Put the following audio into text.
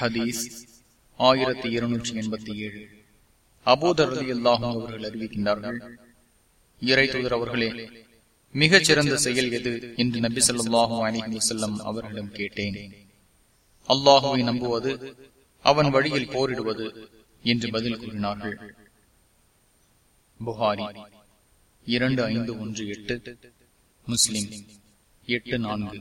ஹதீஸ் ஆயிரத்தி இருநூற்றி எண்பத்தி ஏழு. அபூதர் அலி அல்லாஹும் அவர்கள் அறிவிக்கின்றார்கள் இறை தூதர் அவர்களே மிகச் சிறந்த செயல் எது? என்று நபி சொல்லாஹு அலிஹி வசல்லம் அவர்களிடம் கேட்டேன். அல்லாஹுவை நம்புவது அவன் வழியில் போரிடுவது என்று பதில் கூறினார்கள். புகாரி இரண்டு ஐந்து ஒன்று எட்டு முஸ்லிம் எட்டு நான்கு.